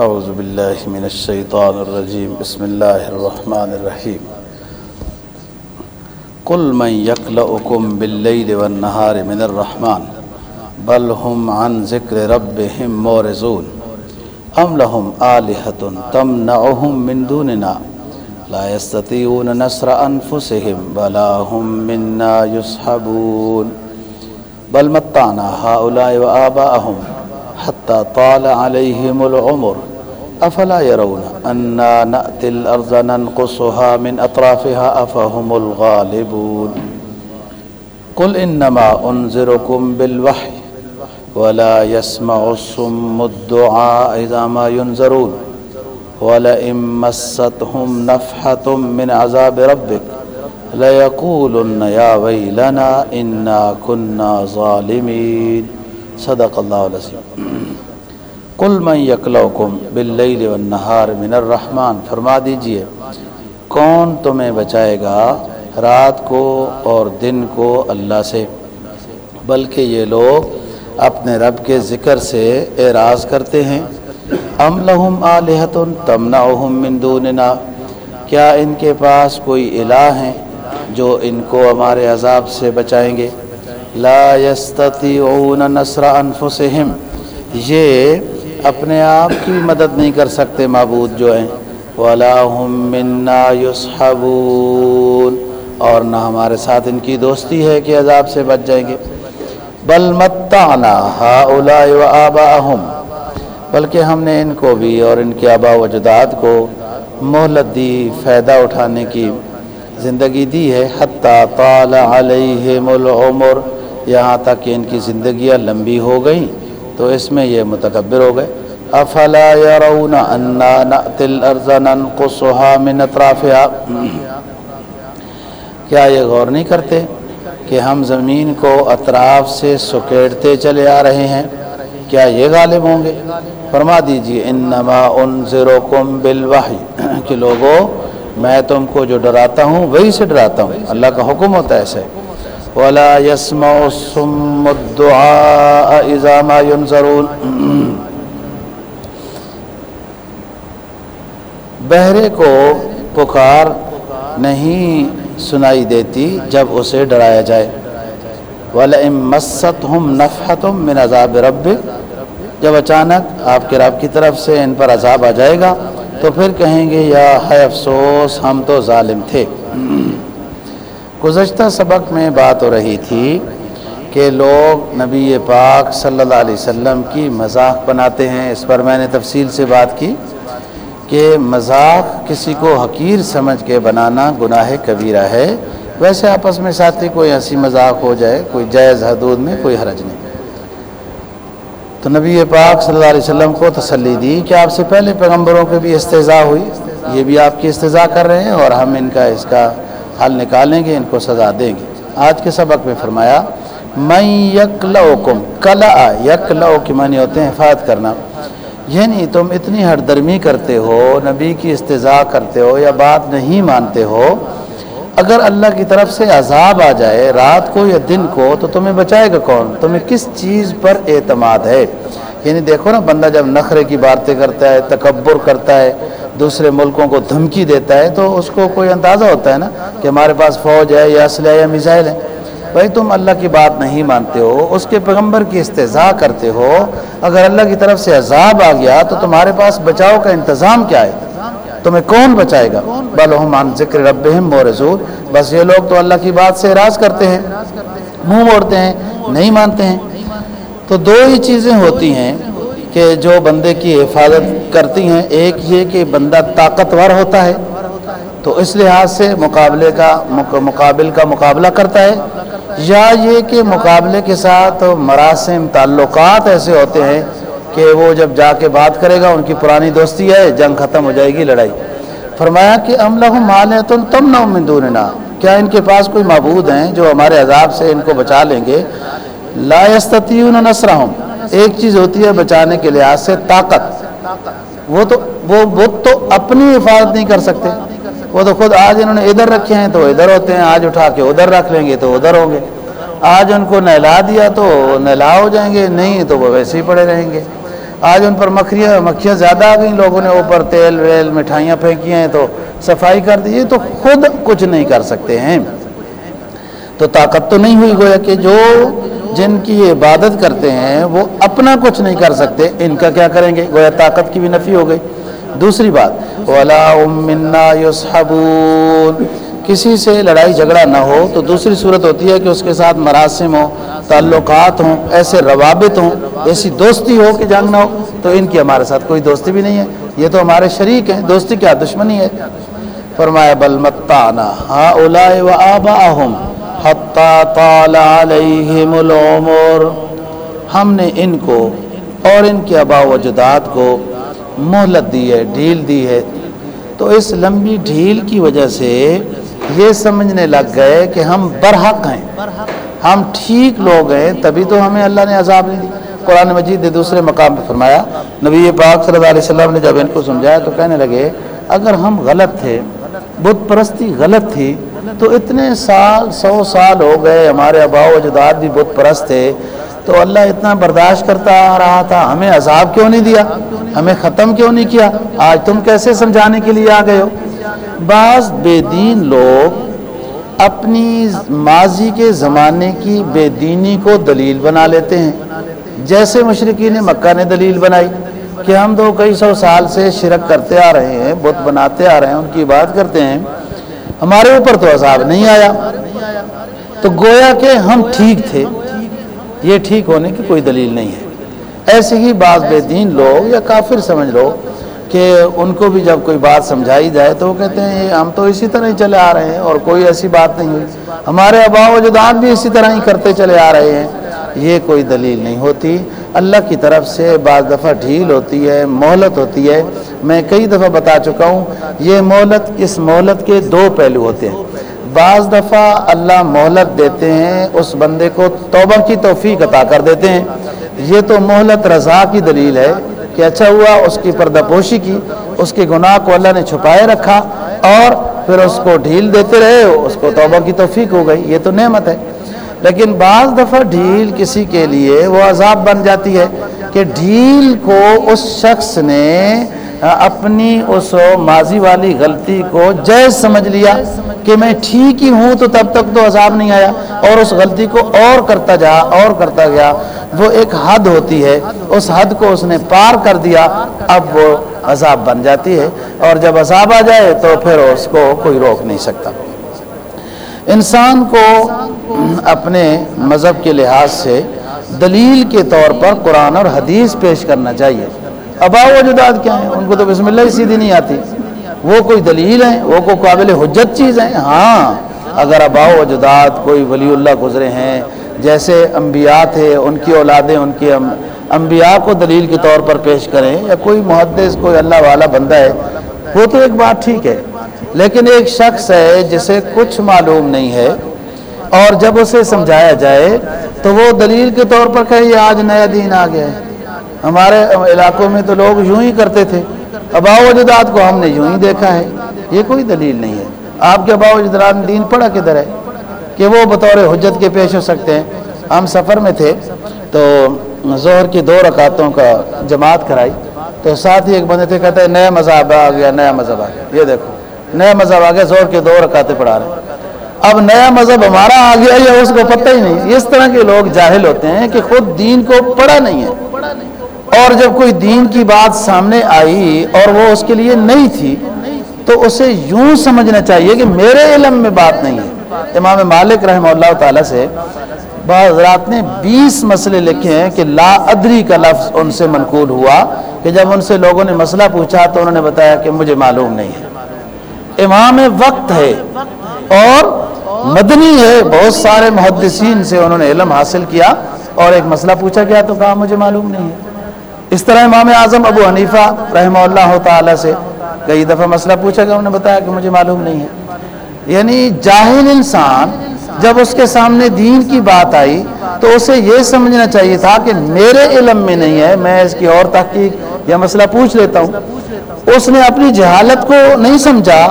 أعوذ بالله من الشيطان الرجيم. بسم الله الرحمن الرحيم. قل من يكلؤكم بالليل والنهار من الرحمن. بل هم عن ذكر ربهم مورزون. أم لهم آلهة تمنعهم من دوننا؟ لا يستطيعون نصر أنفسهم ولا هم منا يسحبون. بل متعنا هؤلاء وآباءهم حتى طال عليهم العمر. أفلا يرون أنا نأتي الأرض ننقصها من أطرافها أفهم الغالبون قل إنما أنذركم بالوحي ولا يسمع الصم الدعاء إذا ما ينذرون ولئن مستهم نفحة من عذاب ربك ليقولن يا ويلنا إنا كنا ظالمين. صدق اللہ العظیم کل من یکلوکم باللیل والنہار من الرحمن، فرما دیجیے، کون تمہیں بچائے گا رات کو اور دن کو اللہ سے؟ بلکہ یہ لوگ اپنے رب کے ذکر سے اعراض کرتے ہیں۔ ام لہم آلہت تمنعہم من دوننا، کیا ان کے پاس کوئی الہ ہیں جو ان کو ہمارے عذاب سے بچائیں گے؟ لا يستطيعون نصر انفسهم یہ اپنے آپ کی مدد نہیں کر سکتے معبود جو ہیں۔ ولا منا يصحبون اور نہ ہمارے ساتھ ان کی دوستی ہے کہ عذاب سے بچ جائیں گے۔ بل متعنا هؤلاء وآباءهم۔ بلکہ ہم نے ان کو بھی اور ان کے آبا و جداد کو مہلت دی، فائدہ اٹھانے کی زندگی دی ہے۔ حتیٰ طال علیہم العمر۔ یہاں تک کہ ان کی زندگیاں لمبی ہو گئیں۔ تو اس میں یہ متکبر ہو گئے۔ افلا يرون انا نأتي الارض ننقصها من اطرافها۔ کیا یہ غور نہیں کرتے کہ ہم زمین کو اطراف سے سکیڑتے چلے آ رہے ہیں؟ کیا یہ غالب ہوں گے؟ فرما دیجیے، انما انذرکم بالوحی۔ کہ لوگوں میں تم کو جو ڈراتا ہوں، وہی سے ڈراتا ہوں۔ اللہ کا حکم ہوتا ہے ایسے۔ ولا يسمع الصم الدعاء اذا ما ينذرون بہرے کو پکار نہیں سنائی دیتی جب اسے ڈرایا جائے. وَلَئِن مَسَّتْهُمْ نَفْحَةٌ مِّنْ عَذَابِ رَبِّ جب اچانک آپ کے رب کی طرف سے ان پر عذاب آ جائے گا، تو پھر کہیں گے، یا ہے افسوس، ہم تو ظالم تھے. گزشتہ سبق میں بات ہو رہی تھی کہ لوگ نبی پاک صلی اللہ علیہ وسلم کی مذاق بناتے ہیں۔ اس پر میں نے تفصیل سے بات کی کہ مذاق کسی کو حقیر سمجھ کے بنانا گناہ کبیرہ ہے۔ ویسے آپس میں ساتھی کوئی ہنسی مذاق ہو جائے، کوئی جائز حدود میں، کوئی حرج نہیں۔ تو نبی پاک صلی اللہ علیہ وسلم کو تسلی دی کہ آپ سے پہلے پیغمبروں کے بھی استضاء ہوئی، یہ بھی آپ کی استضاء کر رہے ہیں اور ہم ان کا اس کا حل نکالیں گے، ان کو سزا دیں گے۔ آج کے سبق میں فرمایا میں یک کم کلا یک لو کے معنی ہوتے ہیں حفاظت کرنا۔ یعنی تم اتنی ہر درمی کرتے ہو، نبی کی استضاء کرتے ہو یا بات نہیں مانتے ہو، اگر اللہ کی طرف سے عذاب آ جائے رات کو یا دن کو، تو تمہیں بچائے گا کون؟ تمہیں کس چیز پر اعتماد ہے؟ یعنی دیکھو نا، بندہ جب نخرے کی باتیں کرتا ہے، تکبر کرتا ہے، دوسرے ملکوں کو دھمکی دیتا ہے، تو اس کو کوئی اندازہ ہوتا ہے نا کہ ہمارے پاس فوج ہے یا اسلحہ یا میزائل ہے۔ بھائی، تم اللہ کی بات نہیں مانتے ہو، اس کے پیغمبر کی استضاء کرتے ہو۔ اگر اللہ کی طرف سے عذاب آ گیا، تو تمہارے پاس بچاؤ کا انتظام کیا ہے؟ تمہیں کون بچائے گا؟ بلحم عن ذکر ربہم مورزور بس یہ لوگ تو اللہ کی بات سے اراض کرتے ہیں، منہ موڑتے ہیں، نہیں مانتے ہیں۔ تو دو ہی چیزیں ہوتی ہیں کہ جو بندے کی حفاظت کرتی ہیں۔ ایک یہ کہ بندہ طاقتور ہوتا ہے، تو اس لحاظ سے مقابلے کا مقابل کا مقابلہ کرتا ہے۔ یا یہ کہ مقابلے کے ساتھ مراسم، تعلقات ایسے ہوتے ہیں کہ وہ جب جا کے بات کرے گا، ان کی پرانی دوستی ہے، جنگ ختم ہو جائے گی، لڑائی۔ فرمایا کہ ام لہم مال ہے تم تم نہ من کیا ان کے پاس کوئی معبود ہیں جو ہمارے عذاب سے ان کو بچا لیں گے؟ لا یستطیعون نصرہم، ایک چیز ہوتی ہے بچانے کے لحاظ سے طاقت۔ وہ تو وہ وہ تو اپنی حفاظت نہیں کر سکتے۔ وہ تو خود آج انہوں نے ادھر رکھے ہیں تو ادھر ہوتے ہیں، آج اٹھا کے ادھر رکھ لیں گے تو ادھر ہوں گے۔ آج ان کو نہلا دیا تو نہلا ہو جائیں گے، نہیں تو وہ ویسے ہی پڑے رہیں گے۔ آج ان پر مکھیاں مکھیاں زیادہ آ گئیں، لوگوں نے اوپر تیل، ویل، مٹھائیاں پھینکی ہیں تو صفائی کر دی۔ تو خود کچھ نہیں کر سکتے ہیں۔ تو طاقت تو نہیں ہوئی گویا کہ جو جن کی عبادت کرتے ہیں وہ اپنا کچھ نہیں کر سکتے، ان کا کیا کریں گے؟ گویا طاقت کی بھی نفی ہو گئی۔ دوسری بات، ولا امنا کسی سے لڑائی جھگڑا نہ ہو تو دوسری صورت ہوتی ہے کہ اس کے ساتھ مراسم ہوں، تعلقات ہوں، ایسے روابط ہوں، ایسی دوستی ہو کہ جنگ نہ ہو۔ تو ان کی ہمارے ساتھ کوئی دوستی بھی نہیں ہے۔ یہ تو ہمارے شریک ہیں، دوستی کیا دشمنی ہے؟ فرمایا، بل متانا ہاں اولائے و آبا طال علیہم العمر۔ ہم نے ان کو اور ان کے ابا و جداد کو مہلت دی ہے، ڈھیل دی ہے۔ تو اس لمبی ڈھیل کی وجہ سے یہ سمجھنے لگ گئے کہ ہم برحق ہیں۔ ہم ٹھیک لوگ ہیں، تبھی تو ہمیں اللہ نے عذاب نہیں دی قرآن مجید نے دوسرے مقام پہ فرمایا، نبی پاک صلی اللہ علیہ وسلم نے جب ان کو سمجھایا تو کہنے لگے، اگر ہم غلط تھے، بت پرستی غلط تھی تو اتنے سال، سو سال ہو گئے، ہمارے ابا و اجداد بھی بت پرست تھے۔ تو اللہ اتنا برداشت کرتا آ رہا تھا، ہمیں عذاب کیوں نہیں دیا؟ ہمیں ختم کیوں نہیں کیا؟ آج تم کیسے سمجھانے کے لیے آ گئے ہو؟ بعض بے دین لوگ اپنی ماضی کے زمانے کی بے دینی کو دلیل بنا لیتے ہیں۔ جیسے مشرقین مکہ نے دلیل بنائی کہ ہم تو کئی سو سال سے شرک کرتے آ رہے ہیں، بت بناتے آ رہے ہیں، ان کی بات کرتے ہیں۔ ہمارے اوپر تو عذاب نہیں آیا۔ تو گویا کہ ہم ٹھیک تھے۔ یہ ٹھیک ہونے کی کوئی دلیل نہیں ہے۔ ایسے ہی بعض بے دین لوگ یا کافر سمجھ لو کہ ان کو بھی جب کوئی بات سمجھائی جائے تو وہ کہتے ہیں، ہم تو اسی طرح ہی چلے آ رہے ہیں اور کوئی ایسی بات نہیں۔ ہوئی ہمارے ابا و جدان بھی اسی طرح ہی کرتے چلے آ رہے ہیں۔ یہ کوئی دلیل نہیں ہوتی۔ اللہ کی طرف سے بعض دفعہ ڈھیل ہوتی ہے، مہلت ہوتی ہے۔ میں کئی دفعہ بتا چکا ہوں، یہ مہلت اس مہلت کے دو پہلو ہوتے ہیں۔ بعض دفعہ اللہ مہلت دیتے ہیں، اس بندے کو توبہ کی توفیق عطا کر دیتے ہیں۔ یہ تو مہلت رضا کی دلیل ہے کہ اچھا ہوا، اس کی پردہ پوشی کی، اس کے گناہ کو اللہ نے چھپائے رکھا اور پھر اس کو ڈھیل دیتے رہے، اس کو توبہ کی توفیق ہو گئی۔ یہ تو نعمت ہے۔ لیکن بعض دفعہ ڈھیل کسی کے لیے وہ عذاب بن جاتی ہے کہ ڈھیل کو اس شخص نے اپنی اس ماضی والی غلطی کو جائز سمجھ لیا کہ میں ٹھیک ہی ہوں تو تب تک تو عذاب نہیں آیا اور اس غلطی کو اور کرتا جا اور کرتا گیا وہ ایک حد ہوتی ہے اس حد کو اس نے پار کر دیا اب وہ عذاب بن جاتی ہے اور جب عذاب آ جائے تو پھر اس کو کوئی روک نہیں سکتا انسان کو اپنے مذہب کے لحاظ سے دلیل کے طور پر قرآن اور حدیث پیش کرنا چاہیے۔ ابا و جداد کیا ہیں؟ ان کو تو بسم اللہ ہی سیدھی نہیں آتی۔ وہ کوئی دلیل ہیں؟ وہ کوئی قابل حجت چیز ہیں؟ ہاں۔ اگر ابا و جداد کوئی ولی اللہ گزرے ہیں، جیسے انبیاء تھے، ان کی اولادیں ان کی انبیاء کو دلیل کے طور پر پیش کریں، یا کوئی محدث، کوئی اللہ والا بندہ ہے، وہ تو ایک بات ٹھیک ہے۔ لیکن ایک شخص ہے جسے کچھ معلوم نہیں ہے، اور جب اسے سمجھایا جائے تو وہ دلیل کے طور پر کہ یہ آج نیا دین آ گیا ہے۔ ہمارے علاقوں میں تو لوگ یوں ہی کرتے تھے۔ ابا و جداد کو ہم نے یوں ہی دیکھا ہے۔ یہ کوئی دلیل نہیں ہے۔ آپ کے ابا و دین پڑا کدھر ہے؟ کہ وہ بطور حجت کے پیش ہو سکتے ہیں۔ ہم سفر میں تھے تو زہر کی دو رکعتوں کا جماعت کرائی۔ تو ساتھ ہی ایک بندے تھے، کہتے ہیں، نیا مذہب آ گیا، نیا مذہب آ گیا۔ یہ دیکھو۔ نیا مذہب آ گیا زور کے دو رکاتے پڑھا رہے ہیں۔ اب نیا مذہب ہمارا آ گیا یا اس کو پتہ ہی نہیں۔ اس طرح کے لوگ جاہل ہوتے ہیں کہ خود دین کو پڑھا نہیں ہے۔ اور جب کوئی دین کی بات سامنے آئی اور وہ اس کے لیے نہیں تھی، تو اسے یوں سمجھنا چاہیے کہ میرے علم میں بات نہیں ہے۔ امام مالک رحمہ اللہ تعالیٰ سے بعض رات نے بیس مسئلے لکھے ہیں کہ لا ادری کا لفظ ان سے منقول ہوا کہ جب ان سے لوگوں نے مسئلہ پوچھا تو انہوں نے بتایا کہ مجھے معلوم نہیں ہے۔ امام وقت ہے اور مدنی ہے، بہت سارے محدثین سے انہوں نے علم حاصل کیا اور ایک مسئلہ پوچھا گیا تو کہا، مجھے معلوم نہیں ہے۔ اس طرح امام اعظم ابو حنیفہ رحمہ اللہ تعالی سے کئی دفعہ مسئلہ پوچھا گیا، انہوں نے بتایا کہ مجھے معلوم نہیں ہے۔ یعنی جاہل انسان جب اس کے سامنے دین کی بات آئی تو اسے یہ سمجھنا چاہیے تھا کہ میرے علم میں نہیں ہے، میں اس کی اور تحقیق یا مسئلہ پوچھ لیتا ہوں۔ اس نے اپنی جہالت کو نہیں سمجھا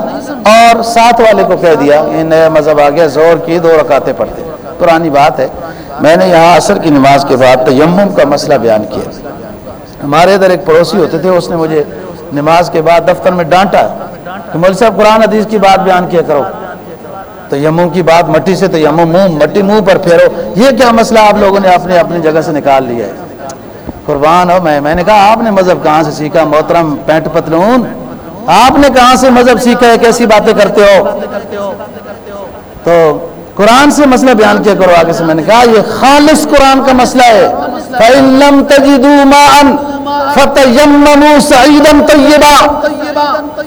اور ساتھ والے کو کہہ دیا، یہ نیا مذہب آ گیا، زور کی دو رکاتے پڑھتے۔ پرانی بات ہے، میں نے یہاں عصر کی نماز کے بعد تیمم کا مسئلہ بیان کیا۔ ہمارے ادھر ایک پڑوسی ہوتے تھے، اس نے مجھے نماز کے بعد دفتر میں ڈانٹا کہ مول صاحب قرآن حدیث کی بات بیان کیا کرو۔ تو یموں کی بات مٹی سے تو یموں منہ، مٹی منہ پر پھیرو۔ یہ کیا مسئلہ آپ لوگوں نے اپنے اپنی جگہ سے نکال لیا ہے؟ قربان ہو، میں میں نے کہا آپ نے مذہب کہاں سے سیکھا؟ محترم پینٹ پتلون۔ آپ نے کہاں سے مذہب سیکھا ہے؟ کیسی باتیں کرتے ہو؟ تو قرآن سے مسئلہ بیان کیا کرو آگے سے۔ میں نے کہا یہ خالص قرآن کا مسئلہ ہے۔ فَإِن لَمْ تَجِدُوا مَاءً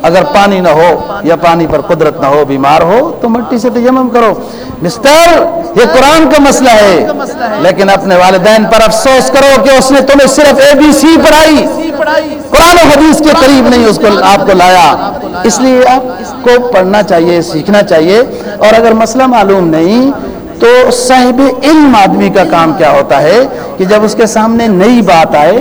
اگر پانی نہ ہو یا پانی پر قدرت نہ ہو، بیمار ہو، تو مٹی سے تیمم کرو۔ مسٹر یہ قرآن کا مسئلہ ہے۔ لیکن اپنے والدین پر افسوس کرو کہ اس نے تمہیں صرف اے بی سی پڑھائی۔ قرآن و حدیث کے قریب نہیں اس کو آپ کو لایا۔ اس لیے آپ کو پڑھنا چاہیے، سیکھنا چاہیے۔ اور اگر مسئلہ معلوم نہیں تو صاحب علم آدمی کا کام کیا ہوتا ہے کہ جب اس کے سامنے نئی بات آئے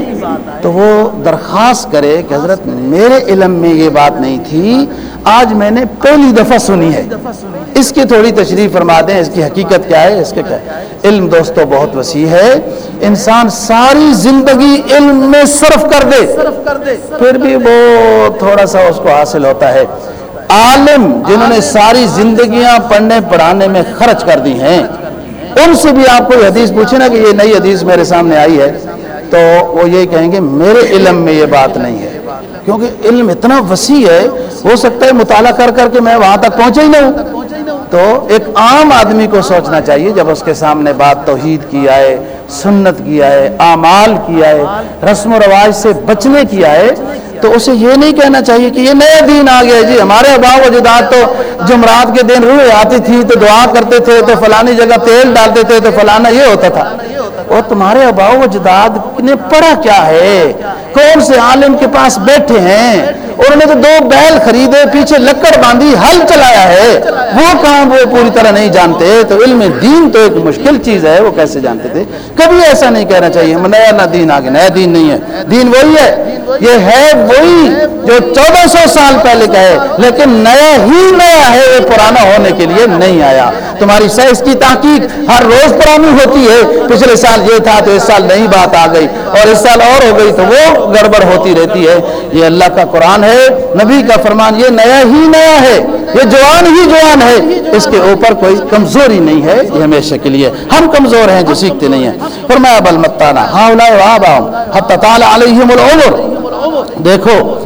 تو وہ درخواست کرے کہ حضرت میرے علم میں یہ بات نہیں تھی، آج میں نے پہلی دفعہ سنی ہے۔ اس کی تھوڑی تشریح فرما دیں، اس کی حقیقت کیا ہے، اس کے کیا ہے۔ علم دوستو بہت وسیع ہے۔ انسان ساری زندگی علم میں صرف کر دے۔ پھر بھی وہ تھوڑا سا اس کو حاصل ہوتا ہے۔ عالم جنہوں نے ساری زندگیاں پڑھنے پڑھانے میں خرچ کر دی ہیں۔ ان سے بھی آپ کو حدیث پوچھے نا کہ یہ نئی حدیث میرے سامنے آئی ہے تو وہ یہ کہیں گے میرے علم میں یہ بات نہیں ہے۔ کیونکہ علم اتنا وسیع ہے ہو سکتا ہے مطالعہ کر کر کے میں وہاں تک پہنچے ہی نہیں تو ایک عام آدمی کو سوچنا چاہیے جب اس کے سامنے بات توحید کی آئے سنت کی آئے اعمال کی آئے رسم و رواج سے بچنے کی آئے تو اسے یہ نہیں کہنا چاہیے کہ یہ نئے دین آ گیا جی ہمارے اباؤ و جداد تو جمعرات کے دن روح آتی تھی تو دعا کرتے تھے، تو فلانی جگہ تیل ڈالتے تھے، تو فلانا یہ ہوتا تھا۔ اور تمہارے اباؤ و جداد نے پڑھا کیا ہے؟ کون سے عالم کے پاس بیٹھے ہیں؟ انہوں نے تو دو بیل خریدے، پیچھے لکڑ باندھی، ہل چلایا ہے۔ وہ کام وہ پوری طرح نہیں جانتے، تو علم دین تو ایک مشکل چیز ہے، وہ کیسے جانتے تھے؟ کبھی ایسا نہیں کہنا چاہیے نیا نہ دین آگے، نیا دین نہیں ہے۔ دین وہی ہے، یہ ہے وہی جو چودہ سو سال پہلے کا ہے، لیکن نیا ہی نیا ہے وہ پرانا ہونے کے لیے نہیں آیا۔ تمہاری سائنس کی تحقیق ہر روز پرانی ہوتی ہے۔ پچھلے سال یہ تھا تو اس سال نئی بات آ گئی، اور اس سال اور ہو گئی تو وہ گڑبڑ ہوتی رہتی ہے۔ یہ اللہ کا قرآن ہے، نبی کا فرمان، یہ نیا ہی نیا ہے۔ یہ جوان ہی جوان ہے۔ اس کے اوپر کوئی کمزوری نہیں ہے، یہ ہمیشہ کے لیے۔ ہم کمزور ہیں جو سیکھتے نہیں ہیں۔ فرمایا، بل متانا علیہم العمر. دیکھو،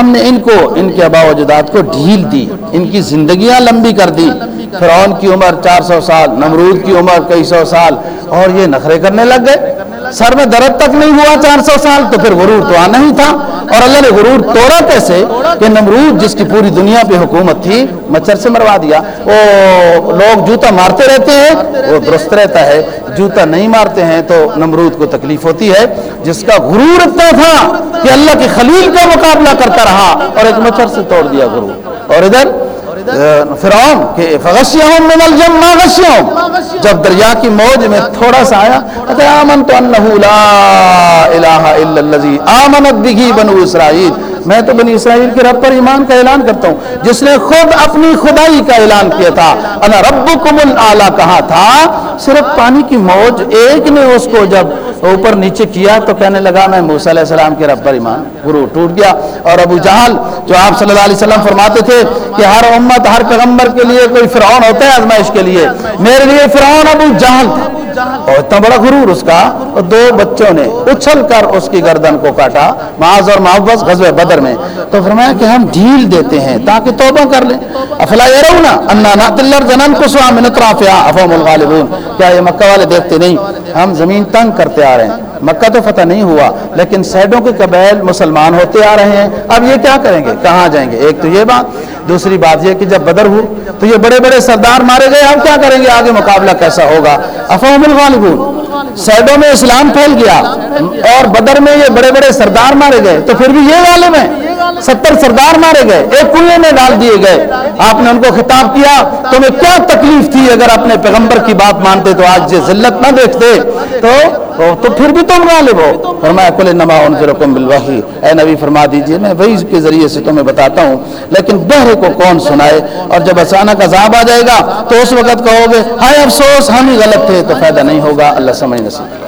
ہم نے ان کو، ان کے ابا و جداد کو ڈھیل دی، ان کی زندگیاں لمبی کر دی۔ فرعون کی عمر چار سو سال، نمرود کی عمر کئی سو سال، اور یہ نخرے کرنے لگ گئے۔ سر میں درد تک نہیں ہوا چار سو سال، تو پھر غرور تو آنا ہی تھا۔ اور اللہ نے غرور توڑا کیسے؟ کہ نمرود جس کی پوری دنیا پہ حکومت تھی، مچھر سے مروا دیا۔ وہ لوگ جوتا مارتے رہتے ہیں، وہ درست رہتا ہے۔ جوتا نہیں مارتے ہیں تو نمرود کو تکلیف ہوتی ہے۔ جس کا غرور اتنا تھا کہ اللہ کے خلیل کا مقابلہ کرتا رہا اور ایک مچھر سے توڑ دیا غرور۔ اور ادھر فرعون کہ فغشیہم من الجم ما غشیہم؟ جب دریا کی موج میں تھوڑا سا آیا کہتے آمنت انہو لا الہ الا اللذی آمنت بگی بنو اسرائیل میں تو بنی اسرائیل کے رب پر ایمان کا اعلان کرتا ہوں۔ جس نے خود اپنی خدائی کا اعلان کیا تھا۔ انا ربکم العالی کہا تھا، صرف پانی کی موج ایک نے اس کو جب اوپر نیچے کیا تو کہنے لگا، میں موسیٰ علیہ السلام کے رب پر ایمان گرو ٹوٹ گیا۔ اور ابو جہل، جو آپ صلی اللہ علیہ وسلم فرماتے تھے کہ ہر امت، ہر پیغمبر کے لیے کوئی فرعون ہوتا ہے آزمائش کے لیے، میرے لیے فرعون ابو جہل تھا۔ اور اتنا بڑا غرور اس کا، اور دو بچوں نے اچھل کر اس کی گردن کو کاٹا، معاذ اور محبت غزوہ بدر اندر میں، تو فرمایا کہ ہم ڈھیل دیتے ہیں تاکہ توبہ کر لیں۔ افلا یرونا انا ناتلر جنن کو سوا من اطرافیا افهم الغالبون۔ کیا یہ مکہ والے دیکھتے نہیں؟ ہم زمین تنگ کرتے آ رہے ہیں۔ مکہ تو فتح نہیں ہوا، لیکن سیڈوں کے قبیل مسلمان ہوتے آ رہے ہیں۔ اب یہ کیا کریں گے؟ کہاں جائیں گے؟ ایک تو یہ بات، دوسری بات یہ کہ جب بدر ہو، تو یہ بڑے بڑے سردار مارے گئے، اب کیا کریں گے؟ آگے مقابلہ کیسا ہوگا؟ افہم الغالبون۔ سیڈوں میں اسلام پھیل گیا اور بدر میں یہ بڑے بڑے سردار مارے گئے تو پھر بھی یہ غالب ہیں ستر سردار مارے گئے، ایک کنویں میں ڈال دیے گئے۔ آپ نے ان کو خطاب کیا تمہیں کیا تکلیف تھی اگر اپنے پیغمبر کی بات مانتے تو آج یہ ذلت نہ دیکھتے۔ تو تو پھر بھی تم غالب ہو۔ فرمایا کل نما انذرکم بالوحی۔ اے نبی، فرما دیجیے، میں وحی کے ذریعے سے تمہیں بتاتا ہوں، لیکن بہرے کو کون سنائے؟ اور جب اچانک عذاب آ جائے گا، تو اس وقت کہو گے، ہائے افسوس، ہم ہی غلط تھے، تو فائدہ نہیں ہوگا۔ اللہ سمجھ نصیب۔